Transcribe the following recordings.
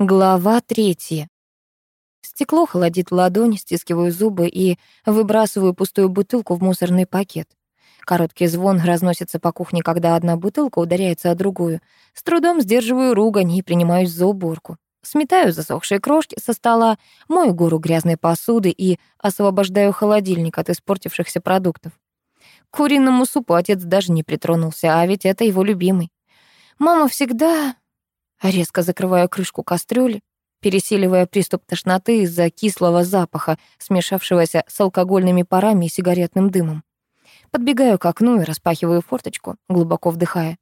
Глава третья. Стекло холодит ладонь, стискиваю зубы и выбрасываю пустую бутылку в мусорный пакет. Короткий звон разносится по кухне, когда одна бутылка ударяется о другую. С трудом сдерживаю ругань и принимаюсь за уборку. Сметаю засохшие крошки со стола, мою гору грязной посуды и освобождаю холодильник от испортившихся продуктов. К куриному супу отец даже не притронулся, а ведь это его любимый. Мама всегда Резко закрываю крышку кастрюли, пересиливая приступ тошноты из-за кислого запаха, смешавшегося с алкогольными парами и сигаретным дымом. Подбегаю к окну и распахиваю форточку, глубоко вдыхая.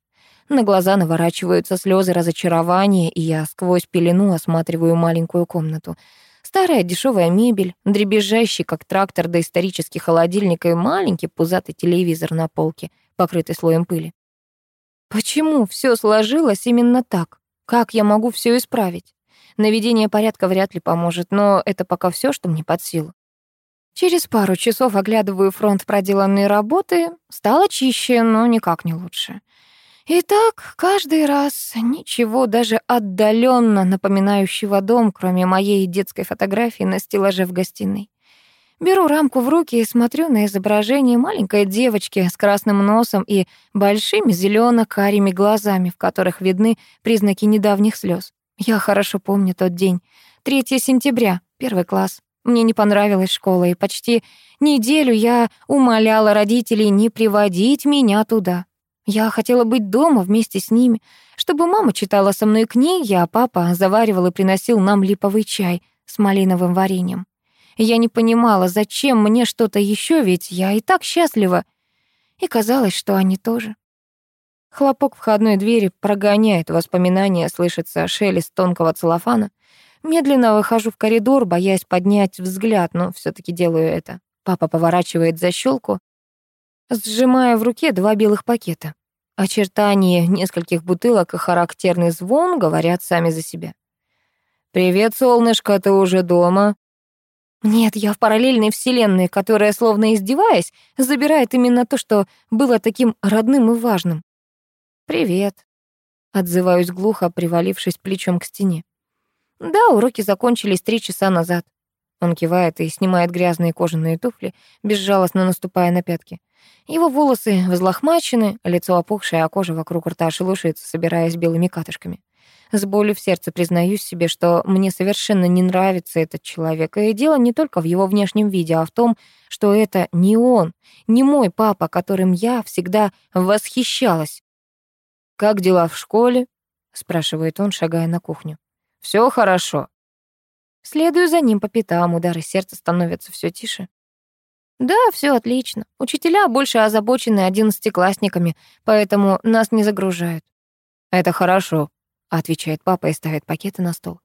На глаза наворачиваются слезы разочарования, и я сквозь пелену осматриваю маленькую комнату. Старая дешевая мебель, дребезжащий, как трактор, доисторический холодильник и маленький пузатый телевизор на полке, покрытый слоем пыли. Почему все сложилось именно так? Как я могу все исправить? Наведение порядка вряд ли поможет, но это пока все, что мне под силу. Через пару часов оглядываю фронт проделанной работы. Стало чище, но никак не лучше. И так каждый раз ничего даже отдаленно напоминающего дом, кроме моей детской фотографии на стеллаже в гостиной. Беру рамку в руки и смотрю на изображение маленькой девочки с красным носом и большими зелено-карими глазами, в которых видны признаки недавних слез. Я хорошо помню тот день. 3 сентября, первый класс. Мне не понравилась школа, и почти неделю я умоляла родителей не приводить меня туда. Я хотела быть дома вместе с ними, чтобы мама читала со мной книги, а папа заваривал и приносил нам липовый чай с малиновым вареньем. Я не понимала, зачем мне что-то еще, ведь я и так счастлива. И казалось, что они тоже. Хлопок входной двери прогоняет воспоминания, слышится шелест тонкого целлофана. Медленно выхожу в коридор, боясь поднять взгляд, но все таки делаю это. Папа поворачивает защелку, сжимая в руке два белых пакета. Очертания нескольких бутылок и характерный звон говорят сами за себя. «Привет, солнышко, ты уже дома?» Нет, я в параллельной вселенной, которая, словно издеваясь, забирает именно то, что было таким родным и важным. «Привет», — отзываюсь глухо, привалившись плечом к стене. «Да, уроки закончились три часа назад». Он кивает и снимает грязные кожаные туфли, безжалостно наступая на пятки. Его волосы взлохмачены, лицо опухшее, а кожа вокруг рта шелушится, собираясь белыми катышками. С болью в сердце признаюсь себе, что мне совершенно не нравится этот человек. И дело не только в его внешнем виде, а в том, что это не он, не мой папа, которым я всегда восхищалась. «Как дела в школе?» — спрашивает он, шагая на кухню. Все хорошо». Следую за ним по пятам, удары сердца становятся все тише. Да, все отлично. Учителя больше озабочены одиннадцатиклассниками, поэтому нас не загружают. Это хорошо, отвечает папа и ставит пакеты на стол.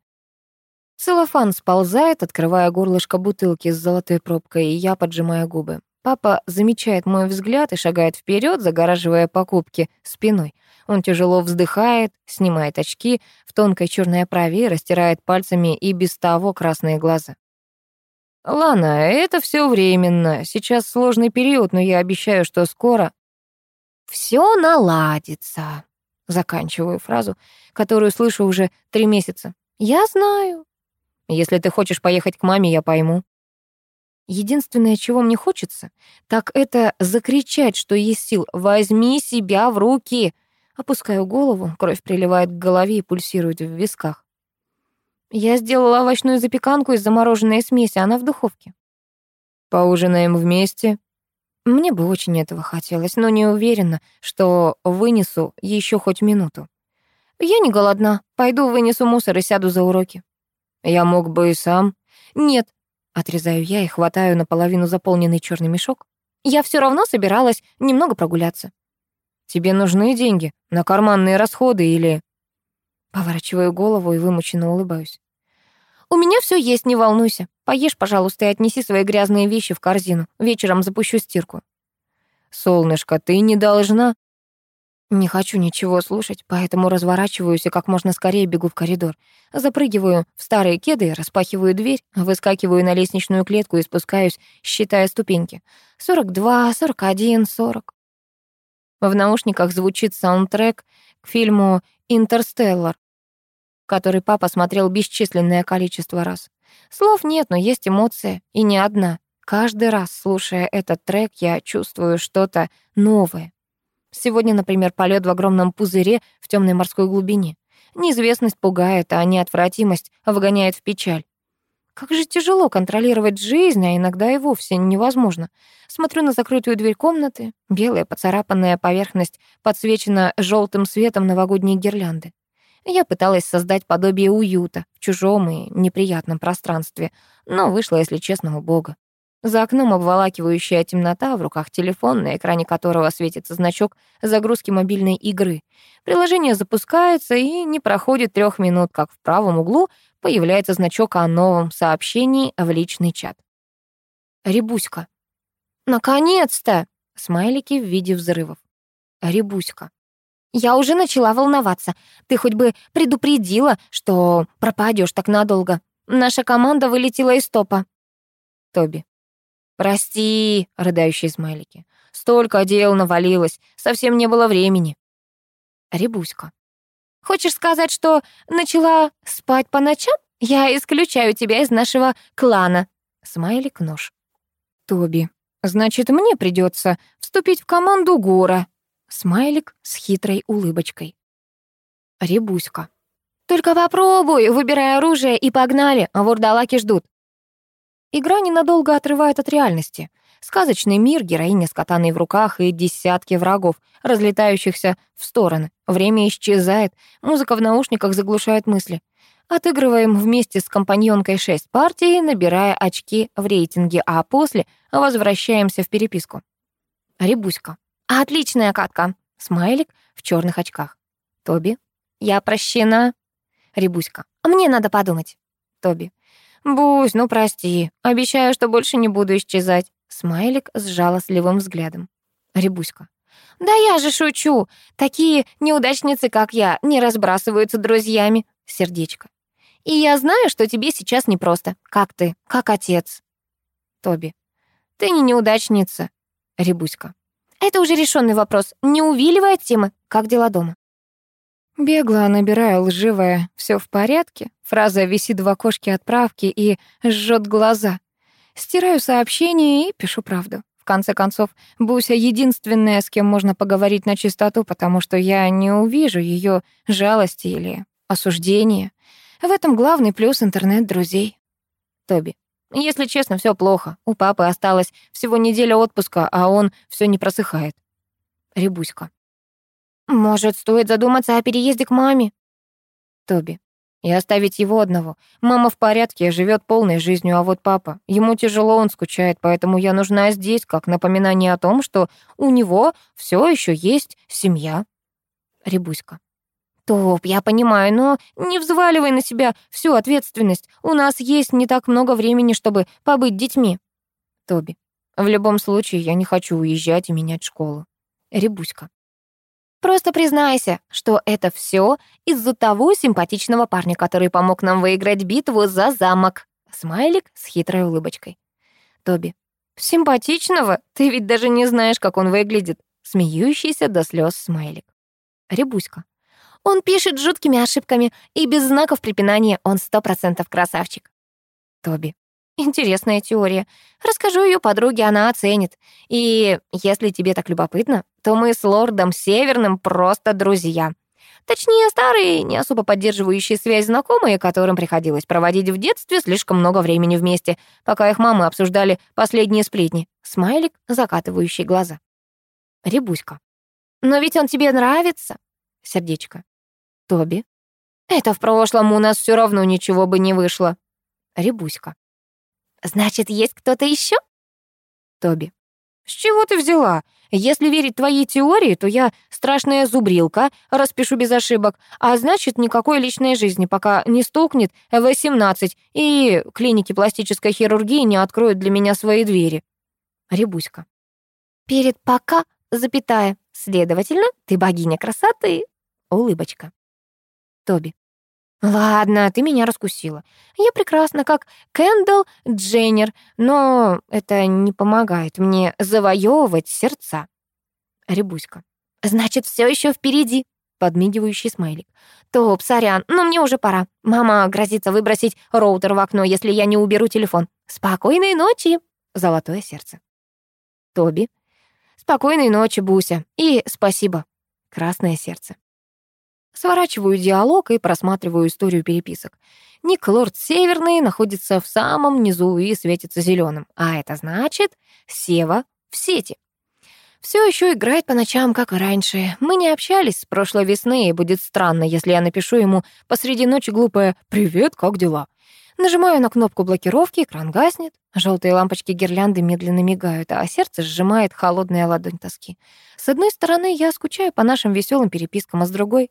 Целлофан сползает, открывая горлышко бутылки с золотой пробкой, и я поджимаю губы. Папа замечает мой взгляд и шагает вперед, загораживая покупки спиной. Он тяжело вздыхает, снимает очки в тонкой черной оправе и растирает пальцами и без того красные глаза. «Лана, это все временно. Сейчас сложный период, но я обещаю, что скоро...» «Все наладится», Заканчиваю фразу, которую слышу уже три месяца. «Я знаю». «Если ты хочешь поехать к маме, я пойму». Единственное, чего мне хочется, так это закричать, что есть сил. «Возьми себя в руки!» Опускаю голову, кровь приливает к голове и пульсирует в висках. Я сделала овощную запеканку из замороженной смеси, она в духовке. «Поужинаем вместе?» Мне бы очень этого хотелось, но не уверена, что вынесу еще хоть минуту. Я не голодна. Пойду вынесу мусор и сяду за уроки. Я мог бы и сам. Нет, отрезаю я и хватаю наполовину заполненный черный мешок. Я все равно собиралась немного прогуляться. Тебе нужны деньги на карманные расходы или... Поворачиваю голову и вымученно улыбаюсь. «У меня все есть, не волнуйся. Поешь, пожалуйста, и отнеси свои грязные вещи в корзину. Вечером запущу стирку». «Солнышко, ты не должна...» Не хочу ничего слушать, поэтому разворачиваюсь и как можно скорее бегу в коридор. Запрыгиваю в старые кеды, распахиваю дверь, выскакиваю на лестничную клетку и спускаюсь, считая ступеньки. 42, 41, 40. В наушниках звучит саундтрек к фильму «Интерстеллар». Который папа смотрел бесчисленное количество раз. Слов нет, но есть эмоция, и не одна. Каждый раз, слушая этот трек, я чувствую что-то новое. Сегодня, например, полет в огромном пузыре в темной морской глубине. Неизвестность пугает, а неотвратимость вгоняет в печаль. Как же тяжело контролировать жизнь, а иногда и вовсе невозможно. Смотрю на закрытую дверь комнаты. Белая поцарапанная поверхность подсвечена желтым светом новогодней гирлянды. Я пыталась создать подобие уюта в чужом и неприятном пространстве, но вышло, если честно, убого. За окном обволакивающая темнота, в руках телефон, на экране которого светится значок загрузки мобильной игры. Приложение запускается, и не проходит трех минут, как в правом углу появляется значок о новом сообщении в личный чат. Рябуська. «Наконец-то!» Смайлики в виде взрывов. Рябуська. «Я уже начала волноваться. Ты хоть бы предупредила, что пропадешь так надолго. Наша команда вылетела из топа». Тоби. «Прости», — рыдающие смайлики. «Столько дел навалилось, совсем не было времени». Рябуська. «Хочешь сказать, что начала спать по ночам? Я исключаю тебя из нашего клана». Смайлик нож. Тоби. «Значит, мне придется вступить в команду Гора». Смайлик с хитрой улыбочкой. Рябуська. «Только попробуй, выбирай оружие и погнали, а вурдалаки ждут». Игра ненадолго отрывает от реальности. Сказочный мир, героиня с катаной в руках и десятки врагов, разлетающихся в стороны. Время исчезает, музыка в наушниках заглушает мысли. Отыгрываем вместе с компаньонкой шесть партий, набирая очки в рейтинге, а после возвращаемся в переписку. Рябуська. Отличная катка. Смайлик в черных очках. Тоби. Я прощена. Рябуська. Мне надо подумать. Тоби. «Бусь, ну прости. Обещаю, что больше не буду исчезать». Смайлик с жалостливым взглядом. Рябуська. «Да я же шучу. Такие неудачницы, как я, не разбрасываются друзьями». Сердечко. «И я знаю, что тебе сейчас непросто. Как ты? Как отец?» Тоби. «Ты не неудачница». Рябуська. «Это уже решенный вопрос. Не увиливай от темы. Как дела дома?» Бегло набираю лживое «все в порядке», фраза висит в окошке отправки и жжет глаза. Стираю сообщение и пишу правду. В конце концов, Буся единственная, с кем можно поговорить на чистоту, потому что я не увижу ее жалости или осуждения. В этом главный плюс интернет-друзей. Тоби. Если честно, все плохо. У папы осталось всего неделя отпуска, а он все не просыхает. Рябуська. Может, стоит задуматься о переезде к маме? Тоби. И оставить его одного. Мама в порядке, живет полной жизнью, а вот папа, ему тяжело, он скучает, поэтому я нужна здесь, как напоминание о том, что у него все еще есть семья. Рябуська. Топ, я понимаю, но не взваливай на себя всю ответственность. У нас есть не так много времени, чтобы побыть детьми. Тоби. В любом случае, я не хочу уезжать и менять школу. Рябуська. Просто признайся, что это все из-за того симпатичного парня, который помог нам выиграть битву за замок. Смайлик с хитрой улыбочкой. Тоби. Симпатичного? Ты ведь даже не знаешь, как он выглядит. Смеющийся до слез смайлик. Рябуська. Он пишет жуткими ошибками, и без знаков препинания он сто процентов красавчик. Тоби. Интересная теория. Расскажу ее подруге, она оценит. И если тебе так любопытно, то мы с лордом Северным просто друзья. Точнее, старые, не особо поддерживающие связь знакомые, которым приходилось проводить в детстве слишком много времени вместе, пока их мамы обсуждали последние сплетни. Смайлик, закатывающий глаза. Рябуська. «Но ведь он тебе нравится?» Сердечко. Тоби. «Это в прошлом у нас все равно ничего бы не вышло». Рябуська. Значит, есть кто-то еще? Тоби. С чего ты взяла? Если верить твоей теории, то я страшная зубрилка, распишу без ошибок, а значит, никакой личной жизни, пока не стукнет 18, и клиники пластической хирургии не откроют для меня свои двери. Рябуська. Перед «пока» запятая. Следовательно, ты богиня красоты. Улыбочка. Тоби. Ладно, ты меня раскусила. Я прекрасна, как Кэндалл Дженнер, но это не помогает мне завоевывать сердца. Рябуська. Значит, все еще впереди. подмигивающий смайлик. «Топ, сорян, но мне уже пора. Мама грозится выбросить роутер в окно, если я не уберу телефон. Спокойной ночи!» Золотое сердце. Тоби. «Спокойной ночи, Буся. И спасибо». Красное сердце. Сворачиваю диалог и просматриваю историю переписок. Ник Лорд Северный находится в самом низу и светится зеленым, а это значит Сева в сети. Все еще играет по ночам, как и раньше. Мы не общались с прошлой весны, и будет странно, если я напишу ему посреди ночи глупое «Привет, как дела?». Нажимаю на кнопку блокировки, экран гаснет. Желтые лампочки гирлянды медленно мигают, а сердце сжимает холодная ладонь тоски. С одной стороны, я скучаю по нашим веселым перепискам, а с другой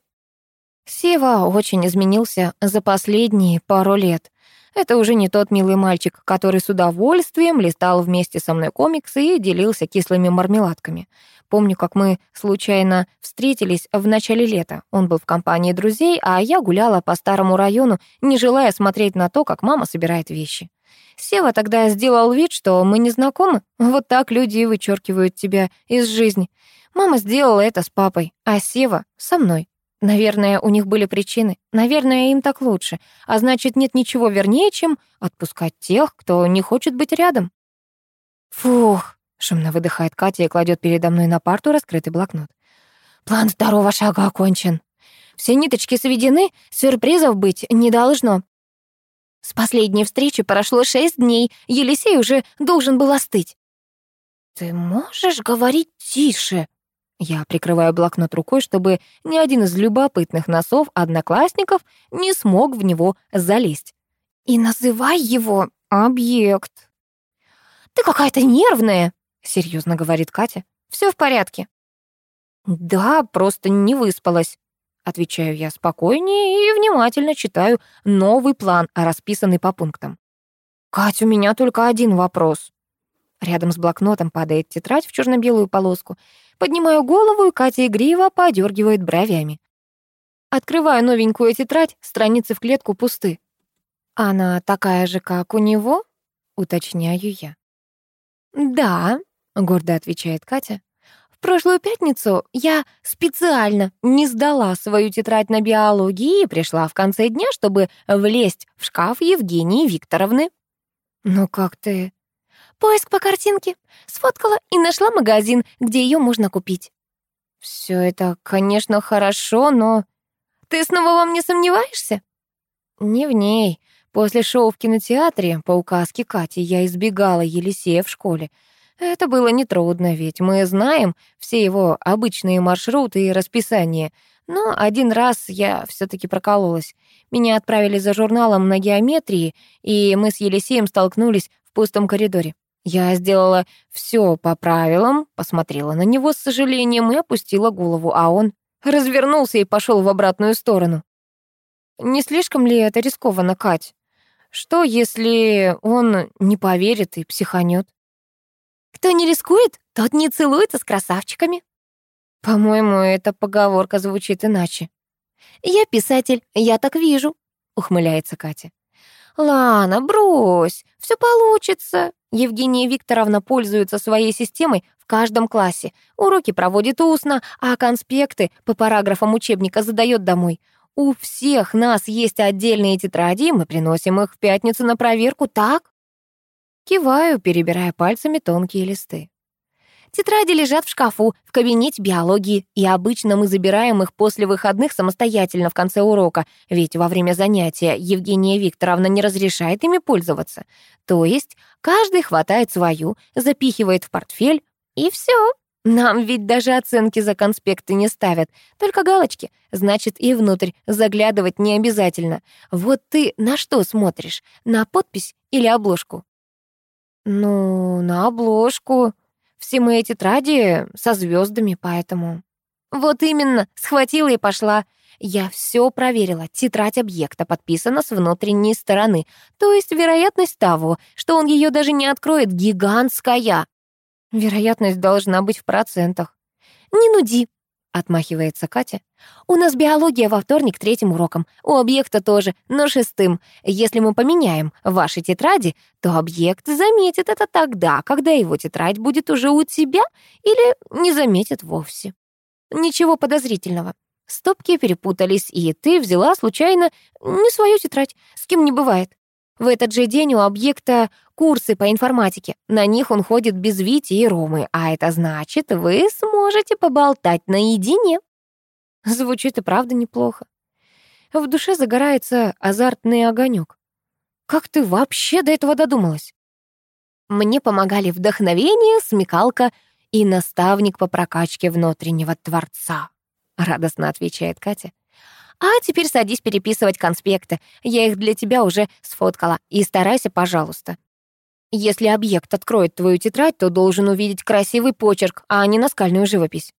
Сева очень изменился за последние пару лет. Это уже не тот милый мальчик, который с удовольствием листал вместе со мной комиксы и делился кислыми мармеладками. Помню, как мы случайно встретились в начале лета. Он был в компании друзей, а я гуляла по старому району, не желая смотреть на то, как мама собирает вещи. Сева тогда сделал вид, что мы не знакомы. Вот так люди и вычеркивают тебя из жизни. Мама сделала это с папой, а Сева — со мной. Наверное, у них были причины. Наверное, им так лучше. А значит, нет ничего вернее, чем отпускать тех, кто не хочет быть рядом. Фух, шумно выдыхает Катя и кладет передо мной на парту раскрытый блокнот. План второго шага окончен. Все ниточки сведены, сюрпризов быть не должно. С последней встречи прошло шесть дней, Елисей уже должен был остыть. «Ты можешь говорить тише?» Я прикрываю блокнот рукой, чтобы ни один из любопытных носов одноклассников не смог в него залезть. И называй его объект. «Ты какая-то нервная», — серьезно говорит Катя. Все в порядке». «Да, просто не выспалась», — отвечаю я спокойнее и внимательно читаю новый план, расписанный по пунктам. «Катя, у меня только один вопрос». Рядом с блокнотом падает тетрадь в черно-белую полоску. Поднимаю голову, и Катя игриво подергивает бровями. Открываю новенькую тетрадь, страницы в клетку пусты. «Она такая же, как у него?» — уточняю я. «Да», — гордо отвечает Катя. «В прошлую пятницу я специально не сдала свою тетрадь на биологии и пришла в конце дня, чтобы влезть в шкаф Евгении Викторовны». «Ну как ты?» Поиск по картинке. Сфоткала и нашла магазин, где ее можно купить. Все это, конечно, хорошо, но... Ты снова во мне сомневаешься? Не в ней. После шоу в кинотеатре по указке Кати я избегала Елисея в школе. Это было нетрудно, ведь мы знаем все его обычные маршруты и расписание. Но один раз я все таки прокололась. Меня отправили за журналом на геометрии, и мы с Елисеем столкнулись в пустом коридоре. Я сделала все по правилам, посмотрела на него с сожалением и опустила голову, а он развернулся и пошел в обратную сторону. Не слишком ли это рискованно, Кать? Что, если он не поверит и психанет? Кто не рискует, тот не целуется с красавчиками. По-моему, эта поговорка звучит иначе. Я писатель, я так вижу, ухмыляется Катя. Лана, брось, все получится. Евгения Викторовна пользуется своей системой в каждом классе. Уроки проводит устно, а конспекты по параграфам учебника задает домой. У всех нас есть отдельные тетради, и мы приносим их в пятницу на проверку, так? Киваю, перебирая пальцами тонкие листы. Тетради лежат в шкафу в кабинете биологии, и обычно мы забираем их после выходных самостоятельно в конце урока, ведь во время занятия Евгения Викторовна не разрешает ими пользоваться. То есть каждый хватает свою, запихивает в портфель, и все. Нам ведь даже оценки за конспекты не ставят, только галочки. Значит, и внутрь заглядывать не обязательно. Вот ты на что смотришь? На подпись или обложку? Ну, на обложку, все мои тетради со звездами, поэтому... Вот именно, схватила и пошла. Я все проверила. Тетрадь объекта подписана с внутренней стороны. То есть вероятность того, что он ее даже не откроет, гигантская. Вероятность должна быть в процентах. Не нуди, Отмахивается Катя. «У нас биология во вторник третьим уроком. У объекта тоже, но шестым. Если мы поменяем ваши тетради, то объект заметит это тогда, когда его тетрадь будет уже у тебя или не заметит вовсе. Ничего подозрительного. Стопки перепутались, и ты взяла случайно не свою тетрадь, с кем не бывает. В этот же день у объекта курсы по информатике. На них он ходит без Вити и Ромы, а это значит, вы сможете поболтать наедине. Звучит и правда неплохо. В душе загорается азартный огонек. Как ты вообще до этого додумалась? Мне помогали вдохновение, смекалка и наставник по прокачке внутреннего творца. Радостно отвечает Катя. А теперь садись переписывать конспекты. Я их для тебя уже сфоткала. И старайся, пожалуйста. Если объект откроет твою тетрадь, то должен увидеть красивый почерк, а не наскальную живопись.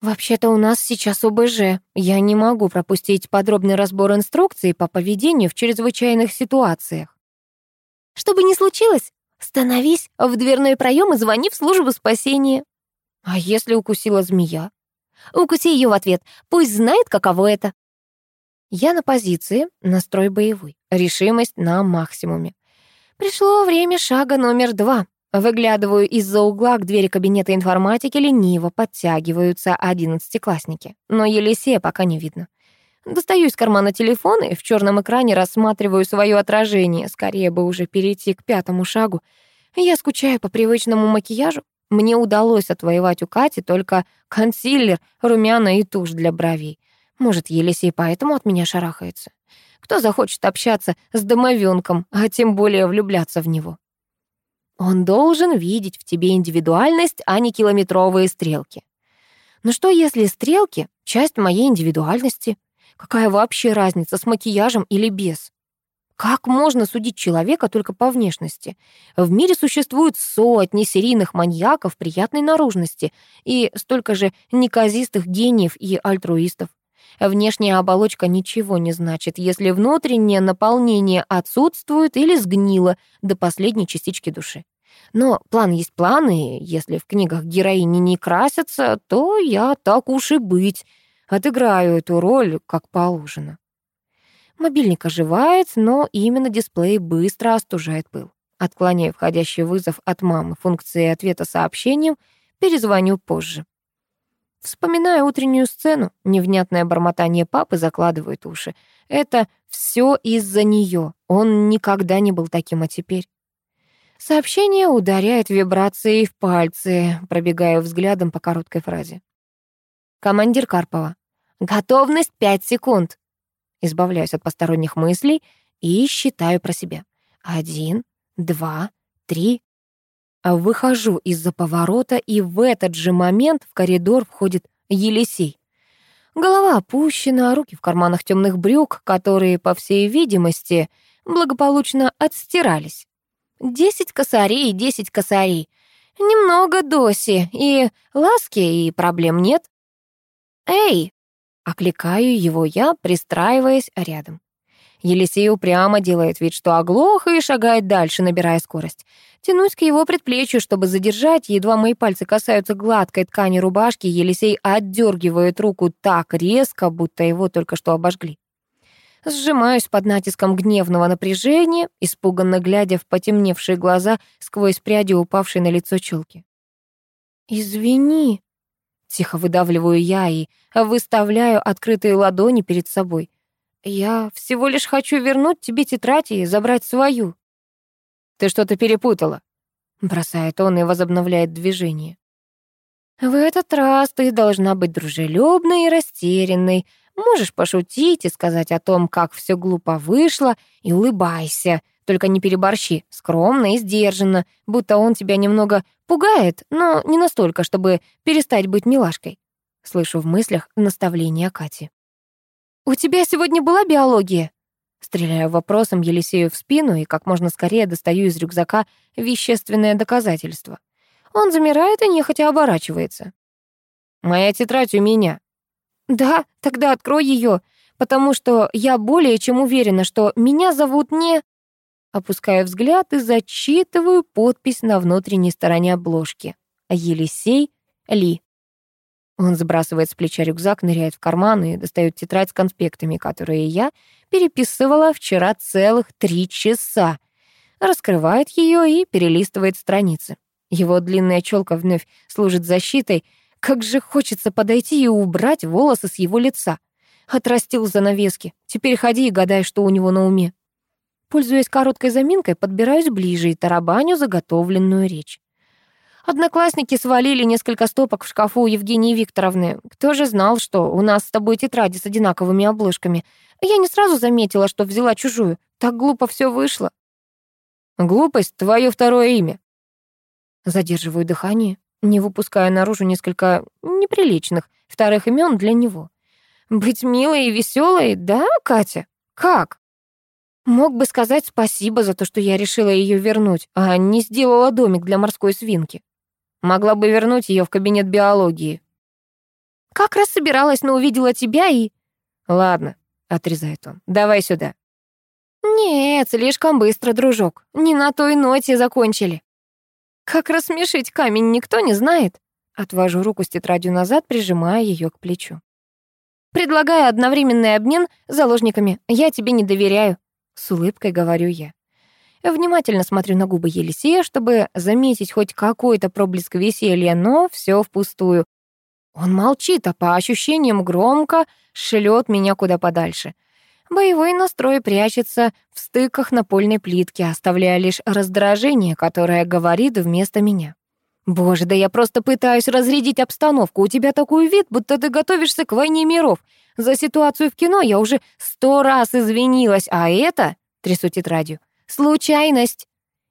«Вообще-то у нас сейчас ОБЖ. Я не могу пропустить подробный разбор инструкций по поведению в чрезвычайных ситуациях». «Что бы ни случилось, становись в дверной проем и звони в службу спасения». «А если укусила змея?» «Укуси ее в ответ. Пусть знает, каково это». Я на позиции, настрой боевой, решимость на максимуме. Пришло время шага номер два. Выглядываю из-за угла к двери кабинета информатики, лениво подтягиваются одиннадцатиклассники. Но Елисея пока не видно. Достаю из кармана телефон и в черном экране рассматриваю свое отражение. Скорее бы уже перейти к пятому шагу. Я скучаю по привычному макияжу. Мне удалось отвоевать у Кати только консилер, румяна и тушь для бровей. Может, Елисей поэтому от меня шарахается? Кто захочет общаться с домовенком, а тем более влюбляться в него? Он должен видеть в тебе индивидуальность, а не километровые стрелки. Но что если стрелки — часть моей индивидуальности? Какая вообще разница, с макияжем или без? Как можно судить человека только по внешности? В мире существует сотни серийных маньяков приятной наружности и столько же неказистых гениев и альтруистов. Внешняя оболочка ничего не значит, если внутреннее наполнение отсутствует или сгнило до последней частички души. Но план есть план, и если в книгах героини не красятся, то я так уж и быть, отыграю эту роль как положено. Мобильник оживает, но именно дисплей быстро остужает пыл. Отклоняю входящий вызов от мамы функции ответа сообщением, перезвоню позже. Вспоминая утреннюю сцену, невнятное бормотание папы закладывает уши. Это все из-за нее. Он никогда не был таким, а теперь. Сообщение ударяет вибрацией в пальцы, пробегая взглядом по короткой фразе. Командир Карпова. Готовность пять секунд. Избавляюсь от посторонних мыслей и считаю про себя. Один, два, три. Выхожу из-за поворота, и в этот же момент в коридор входит Елисей. Голова опущена, руки в карманах темных брюк, которые, по всей видимости, благополучно отстирались. Десять косарей десять косарей. Немного доси, и ласки, и проблем нет. «Эй!» — окликаю его я, пристраиваясь рядом. Елисей упрямо делает вид, что оглох, и шагает дальше, набирая скорость. Тянусь к его предплечью, чтобы задержать, едва мои пальцы касаются гладкой ткани рубашки, Елисей отдергивает руку так резко, будто его только что обожгли. Сжимаюсь под натиском гневного напряжения, испуганно глядя в потемневшие глаза сквозь пряди упавшей на лицо челки. «Извини», — тихо выдавливаю я и выставляю открытые ладони перед собой. «Я всего лишь хочу вернуть тебе тетрадь и забрать свою». «Ты что-то перепутала», — бросает он и возобновляет движение. «В этот раз ты должна быть дружелюбной и растерянной. Можешь пошутить и сказать о том, как все глупо вышло, и улыбайся. Только не переборщи, скромно и сдержанно, будто он тебя немного пугает, но не настолько, чтобы перестать быть милашкой». Слышу в мыслях наставление Кати. «У тебя сегодня была биология?» Стреляю вопросом Елисею в спину и как можно скорее достаю из рюкзака вещественное доказательство. Он замирает и нехотя оборачивается. «Моя тетрадь у меня». «Да, тогда открой ее, потому что я более чем уверена, что меня зовут не...» Опускаю взгляд и зачитываю подпись на внутренней стороне обложки. Елисей Ли. Он сбрасывает с плеча рюкзак, ныряет в карман и достает тетрадь с конспектами, которые я переписывала вчера целых три часа. Раскрывает ее и перелистывает страницы. Его длинная челка вновь служит защитой. Как же хочется подойти и убрать волосы с его лица. Отрастил занавески. Теперь ходи и гадай, что у него на уме. Пользуясь короткой заминкой, подбираюсь ближе и тарабаню заготовленную речь. Одноклассники свалили несколько стопок в шкафу у Евгении Викторовны. Кто же знал, что у нас с тобой тетради с одинаковыми обложками? Я не сразу заметила, что взяла чужую. Так глупо все вышло. Глупость — твое второе имя. Задерживаю дыхание, не выпуская наружу несколько неприличных вторых имен для него. Быть милой и веселой, да, Катя? Как? Мог бы сказать спасибо за то, что я решила ее вернуть, а не сделала домик для морской свинки. Могла бы вернуть ее в кабинет биологии. Как раз собиралась, но увидела тебя и... Ладно, отрезает он, давай сюда. Нет, слишком быстро, дружок. Не на той ноте закончили. Как рассмешить камень, никто не знает. Отвожу руку с тетрадью назад, прижимая ее к плечу. Предлагаю одновременный обмен заложниками. Я тебе не доверяю. С улыбкой говорю я. Внимательно смотрю на губы Елисея, чтобы заметить хоть какой-то проблеск веселья, но все впустую. Он молчит, а по ощущениям громко шлет меня куда подальше. Боевой настрой прячется в стыках напольной плитки, оставляя лишь раздражение, которое говорит вместо меня. «Боже, да я просто пытаюсь разрядить обстановку. У тебя такой вид, будто ты готовишься к войне миров. За ситуацию в кино я уже сто раз извинилась, а это, трясу тетрадью, случайность.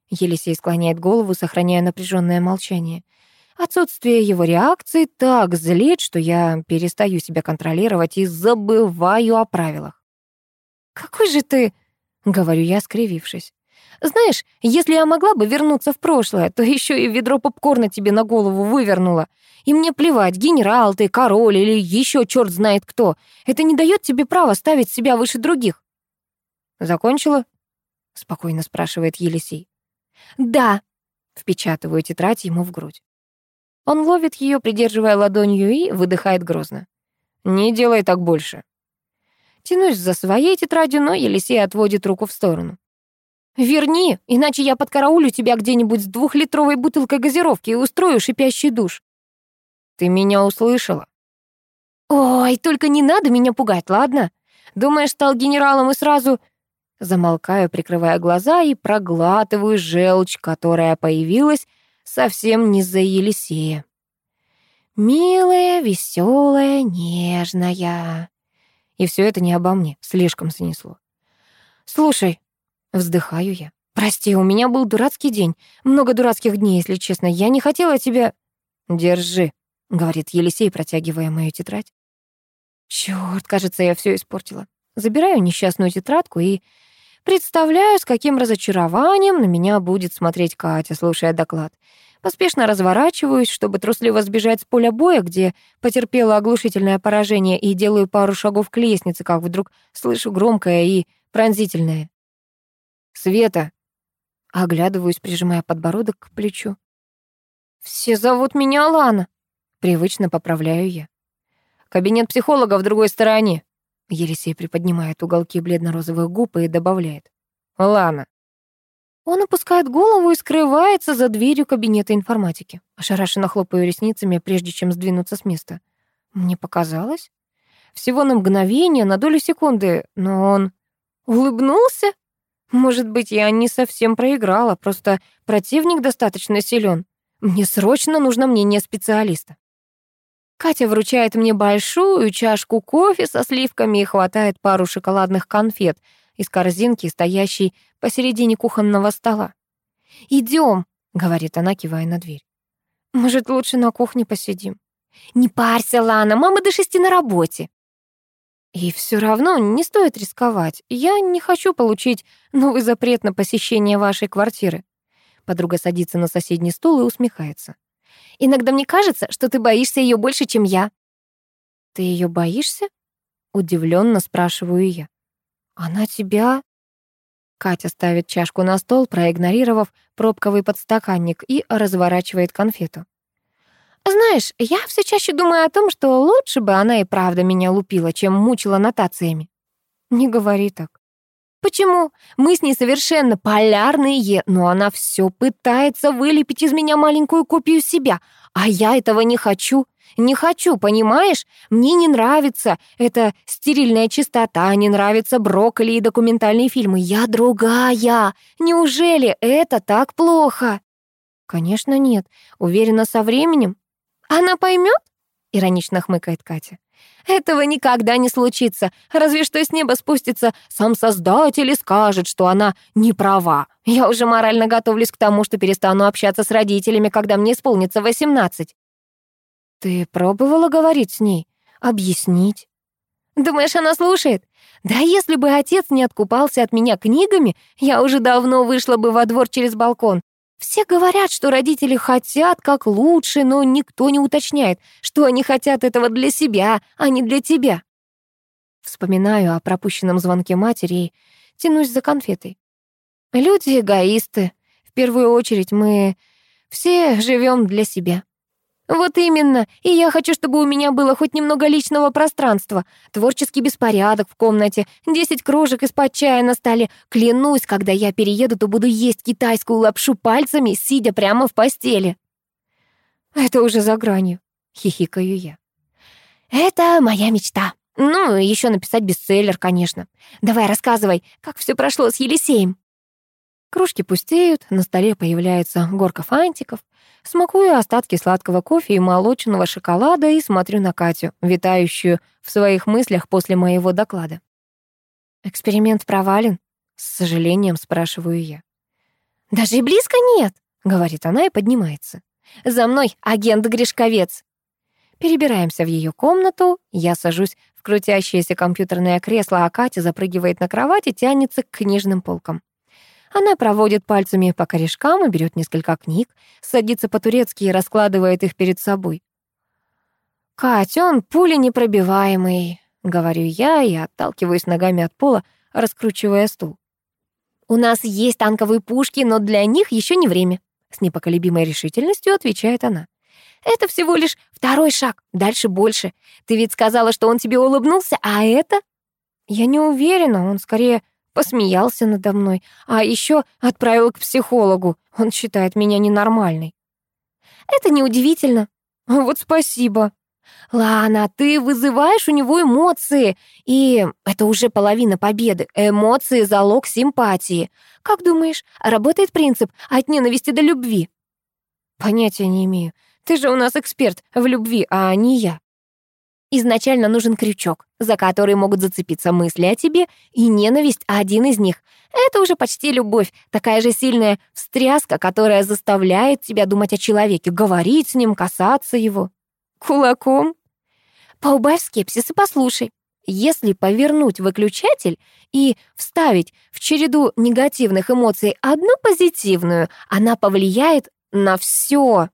Елисей склоняет голову, сохраняя напряженное молчание. Отсутствие его реакции так злит, что я перестаю себя контролировать и забываю о правилах. «Какой же ты...» — говорю я, скривившись. Знаешь, если я могла бы вернуться в прошлое, то еще и ведро попкорна тебе на голову вывернула. И мне плевать, генерал ты, король или еще черт знает кто. Это не дает тебе права ставить себя выше других. Закончила? Спокойно спрашивает Елисей. Да. Впечатываю тетрадь ему в грудь. Он ловит ее, придерживая ладонью, и выдыхает грозно. «Не делай так больше». Тянусь за своей тетрадью, но Елисей отводит руку в сторону. «Верни, иначе я подкараулю тебя где-нибудь с двухлитровой бутылкой газировки и устрою шипящий душ». «Ты меня услышала?» «Ой, только не надо меня пугать, ладно? Думаешь, стал генералом и сразу...» Замолкаю, прикрывая глаза, и проглатываю желчь, которая появилась совсем не за Елисея. «Милая, веселая, нежная...» И все это не обо мне, слишком снесло. «Слушай, Вздыхаю я. «Прости, у меня был дурацкий день. Много дурацких дней, если честно. Я не хотела тебя...» «Держи», — говорит Елисей, протягивая мою тетрадь. Чёрт, кажется, я все испортила. Забираю несчастную тетрадку и представляю, с каким разочарованием на меня будет смотреть Катя, слушая доклад. Поспешно разворачиваюсь, чтобы трусливо сбежать с поля боя, где потерпела оглушительное поражение, и делаю пару шагов к лестнице, как вдруг слышу громкое и пронзительное. Света!» Оглядываюсь, прижимая подбородок к плечу. «Все зовут меня Лана», — привычно поправляю я. «Кабинет психолога в другой стороне», — Елисей приподнимает уголки бледно-розовых губ и добавляет. «Лана». Он опускает голову и скрывается за дверью кабинета информатики. Ошарашенно хлопаю ресницами, прежде чем сдвинуться с места. Мне показалось. Всего на мгновение, на долю секунды, но он улыбнулся может быть, я не совсем проиграла, просто противник достаточно силен. Мне срочно нужно мнение специалиста. Катя вручает мне большую чашку кофе со сливками и хватает пару шоколадных конфет из корзинки, стоящей посередине кухонного стола. «Идем», — говорит она, кивая на дверь. «Может, лучше на кухне посидим?» «Не парься, Лана, мама до шести на работе». И все равно не стоит рисковать. Я не хочу получить новый запрет на посещение вашей квартиры. Подруга садится на соседний стул и усмехается. Иногда мне кажется, что ты боишься ее больше, чем я. Ты ее боишься? Удивленно спрашиваю я. Она тебя... Катя ставит чашку на стол, проигнорировав пробковый подстаканник, и разворачивает конфету. Знаешь, я все чаще думаю о том, что лучше бы она и правда меня лупила, чем мучила нотациями. Не говори так. Почему? Мы с ней совершенно полярные, но она все пытается вылепить из меня маленькую копию себя, а я этого не хочу. Не хочу, понимаешь? Мне не нравится эта стерильная чистота, не нравятся брокколи и документальные фильмы. Я другая. Неужели это так плохо? Конечно, нет. Уверена, со временем. Она поймет? Иронично хмыкает Катя. Этого никогда не случится, разве что с неба спустится сам Создатель и скажет, что она не права. Я уже морально готовлюсь к тому, что перестану общаться с родителями, когда мне исполнится восемнадцать. Ты пробовала говорить с ней? Объяснить? Думаешь, она слушает? Да если бы отец не откупался от меня книгами, я уже давно вышла бы во двор через балкон. Все говорят, что родители хотят как лучше, но никто не уточняет, что они хотят этого для себя, а не для тебя. Вспоминаю о пропущенном звонке матери и тянусь за конфетой. Люди эгоисты. В первую очередь мы все живем для себя. Вот именно. И я хочу, чтобы у меня было хоть немного личного пространства. Творческий беспорядок в комнате, десять кружек из-под чая на столе. Клянусь, когда я перееду, то буду есть китайскую лапшу пальцами, сидя прямо в постели. Это уже за гранью, хихикаю я. Это моя мечта. Ну, еще написать бестселлер, конечно. Давай рассказывай, как все прошло с Елисеем. Кружки пустеют, на столе появляется горка фантиков. Смакую остатки сладкого кофе и молочного шоколада и смотрю на Катю, витающую в своих мыслях после моего доклада. «Эксперимент провален?» — с сожалением спрашиваю я. «Даже и близко нет», — говорит она и поднимается. «За мной агент Гришковец». Перебираемся в ее комнату, я сажусь в крутящееся компьютерное кресло, а Катя запрыгивает на кровать и тянется к книжным полкам. Она проводит пальцами по корешкам и берет несколько книг, садится по-турецки и раскладывает их перед собой. «Кать, он пули непробиваемый», — говорю я и отталкиваюсь ногами от пола, раскручивая стул. «У нас есть танковые пушки, но для них еще не время», — с непоколебимой решительностью отвечает она. «Это всего лишь второй шаг, дальше больше. Ты ведь сказала, что он тебе улыбнулся, а это...» «Я не уверена, он скорее посмеялся надо мной, а еще отправил к психологу. Он считает меня ненормальной. Это неудивительно. Вот спасибо. Лана, ты вызываешь у него эмоции, и это уже половина победы. Эмоции — залог симпатии. Как думаешь, работает принцип от ненависти до любви? Понятия не имею. Ты же у нас эксперт в любви, а не я. Изначально нужен крючок, за который могут зацепиться мысли о тебе и ненависть, а один из них — это уже почти любовь, такая же сильная встряска, которая заставляет тебя думать о человеке, говорить с ним, касаться его. Кулаком? Поубавь скепсис и послушай. Если повернуть выключатель и вставить в череду негативных эмоций одну позитивную, она повлияет на все.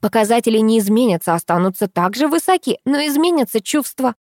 Показатели не изменятся, останутся так же высоки, но изменятся чувства.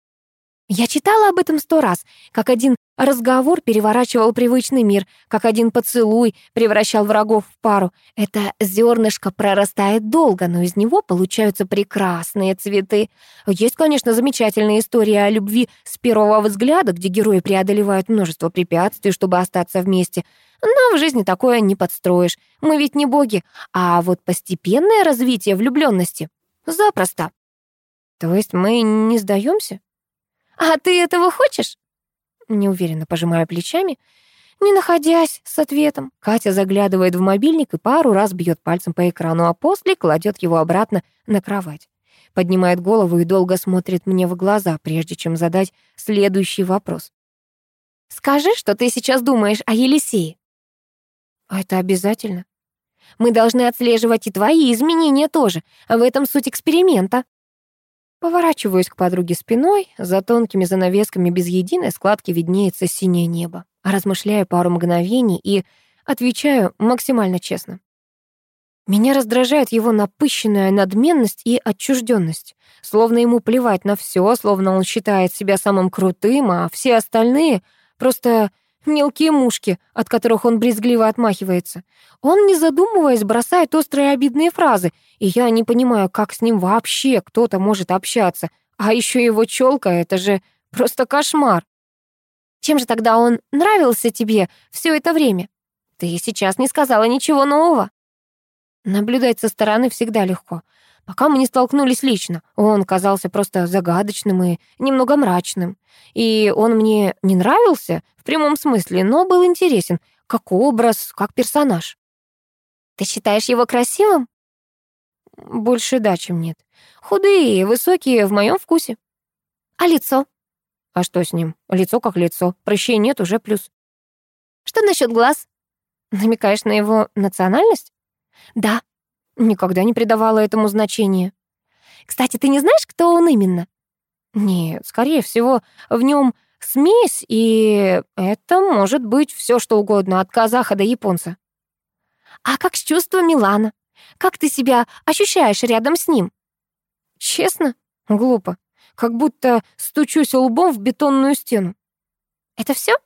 Я читала об этом сто раз, как один разговор переворачивал привычный мир, как один поцелуй превращал врагов в пару. Это зернышко прорастает долго, но из него получаются прекрасные цветы. Есть, конечно, замечательные истории о любви с первого взгляда, где герои преодолевают множество препятствий, чтобы остаться вместе. Но в жизни такое не подстроишь. Мы ведь не боги. А вот постепенное развитие влюбленности запросто. То есть мы не сдаемся? «А ты этого хочешь?» Неуверенно пожимаю плечами. Не находясь с ответом, Катя заглядывает в мобильник и пару раз бьет пальцем по экрану, а после кладет его обратно на кровать. Поднимает голову и долго смотрит мне в глаза, прежде чем задать следующий вопрос. «Скажи, что ты сейчас думаешь о Елисее». «А это обязательно?» «Мы должны отслеживать и твои изменения тоже. В этом суть эксперимента». Поворачиваюсь к подруге спиной, за тонкими занавесками без единой складки виднеется синее небо. Размышляю пару мгновений и отвечаю максимально честно. Меня раздражает его напыщенная надменность и отчужденность. Словно ему плевать на все, словно он считает себя самым крутым, а все остальные просто Мелкие мушки, от которых он брезгливо отмахивается. Он, не задумываясь, бросает острые обидные фразы, и я не понимаю, как с ним вообще кто-то может общаться. А еще его челка — это же просто кошмар. Чем же тогда он нравился тебе все это время? Ты сейчас не сказала ничего нового. Наблюдать со стороны всегда легко. Пока мы не столкнулись лично, он казался просто загадочным и немного мрачным. И он мне не нравился в прямом смысле, но был интересен, как образ, как персонаж. Ты считаешь его красивым? Больше да, чем нет. Худые, высокие, в моем вкусе. А лицо? А что с ним? Лицо как лицо. Прыщей нет, уже плюс. Что насчет глаз? Намекаешь на его национальность? Да. Никогда не придавала этому значения. Кстати, ты не знаешь, кто он именно? Нет, скорее всего, в нем смесь, и это может быть все что угодно, от казаха до японца. А как с чувством Милана? Как ты себя ощущаешь рядом с ним? Честно? Глупо. Как будто стучусь лбом в бетонную стену. Это все?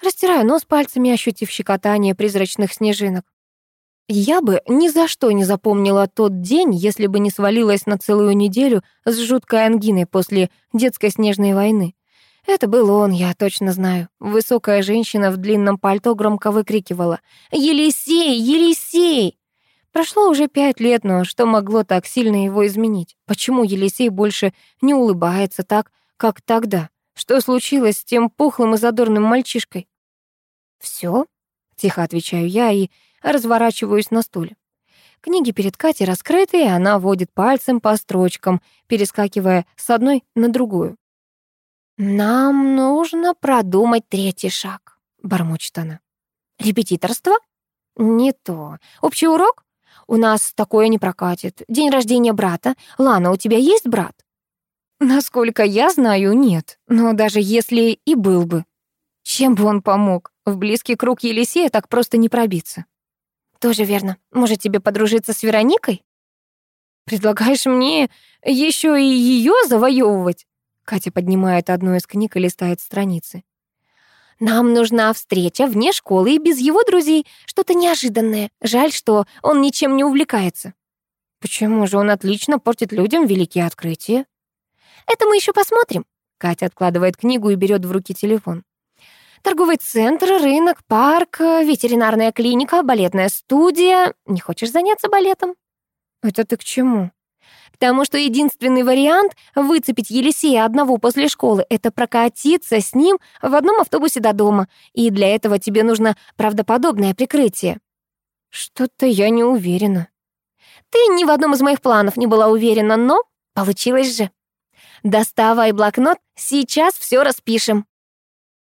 Растираю нос пальцами, ощутив щекотание призрачных снежинок. Я бы ни за что не запомнила тот день, если бы не свалилась на целую неделю с жуткой ангиной после детской снежной войны. Это был он, я точно знаю. Высокая женщина в длинном пальто громко выкрикивала «Елисей! Елисей!» Прошло уже пять лет, но что могло так сильно его изменить? Почему Елисей больше не улыбается так, как тогда? Что случилось с тем пухлым и задорным мальчишкой? «Всё?» — тихо отвечаю я и разворачиваюсь на стуле. Книги перед Катей раскрыты, и она водит пальцем по строчкам, перескакивая с одной на другую. «Нам нужно продумать третий шаг», — бормочет она. «Репетиторство? Не то. Общий урок? У нас такое не прокатит. День рождения брата. Лана, у тебя есть брат?» Насколько я знаю, нет. Но даже если и был бы, чем бы он помог? В близкий круг Елисея так просто не пробиться. Тоже верно. Может, тебе подружиться с Вероникой? Предлагаешь мне еще и ее завоевывать? Катя поднимает одну из книг и листает страницы. Нам нужна встреча вне школы и без его друзей. Что-то неожиданное. Жаль, что он ничем не увлекается. Почему же он отлично портит людям великие открытия? Это мы еще посмотрим. Катя откладывает книгу и берет в руки телефон. Торговый центр, рынок, парк, ветеринарная клиника, балетная студия. Не хочешь заняться балетом? Это ты к чему? К тому, что единственный вариант выцепить Елисея одного после школы — это прокатиться с ним в одном автобусе до дома. И для этого тебе нужно правдоподобное прикрытие. Что-то я не уверена. Ты ни в одном из моих планов не была уверена, но получилось же. Доставай блокнот, сейчас все распишем.